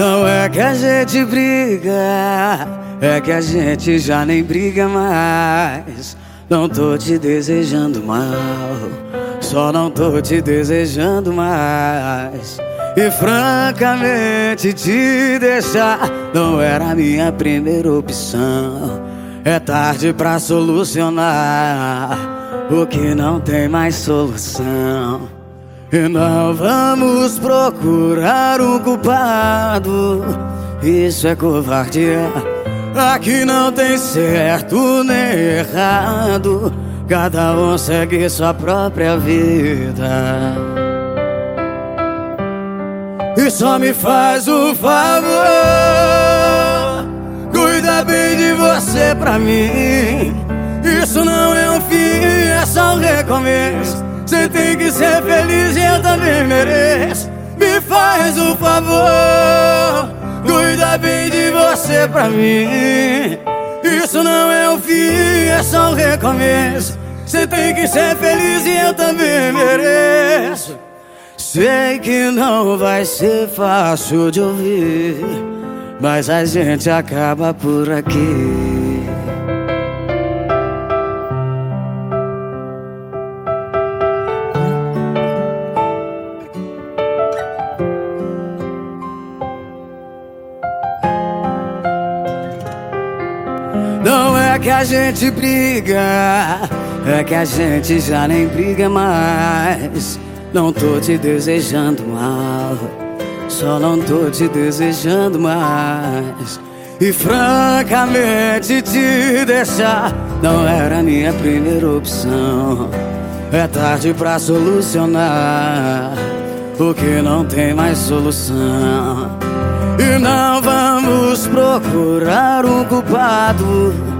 Não é que a gente briga, é que a gente já nem briga mais. Não tô te desejando mal, só não tô te desejando mais. E francamente te deixar não era minha primeira opção. É tarde pra solucionar o que não tem mais solução. E não vamos procurar um culpado. Isso é covardia. Aqui não tem certo nem errado. Cada um segue sua própria vida. E só me faz um favor. Cuida bem de você pra mim. Isso não é um fim, é só um recomeço. Você tem que ser feliz e eu também mereço. Me faz um favor. Cuida bem de você pra mim. Isso não é um fim, é só um recomeço. Você tem que ser feliz e eu também mereço. Sei que não vai ser fácil de ouvir, mas a gente acaba por aqui. É que a gente briga, é que a gente já nem briga mais. Não tô te desejando mal, só não tô te desejando mais. E francamente te deixar não era minha primeira opção. É tarde pra solucionar o que não tem mais solução. E não vamos procurar um culpado.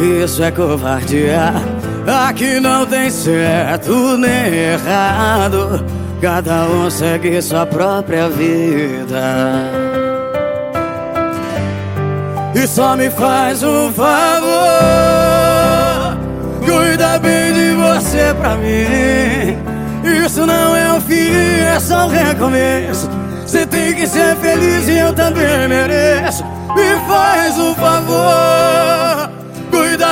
Isso é covardia. Aqui não tem certo nem errado. Cada um segue sua própria vida. E só me faz um favor. Cuida bem de você pra mim. Isso não é um fim, é só um recomeço. Você tem que ser feliz e eu também mereço. Me faz um favor.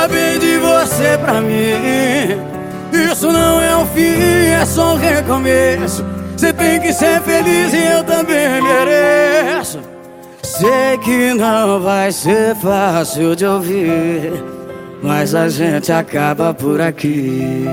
Bem de você pra mim. Isso não é um fim, é só um recomeço. Você tem que ser feliz e eu também mereço. Sei que não vai ser fácil de ouvir, mas a gente acaba por aqui.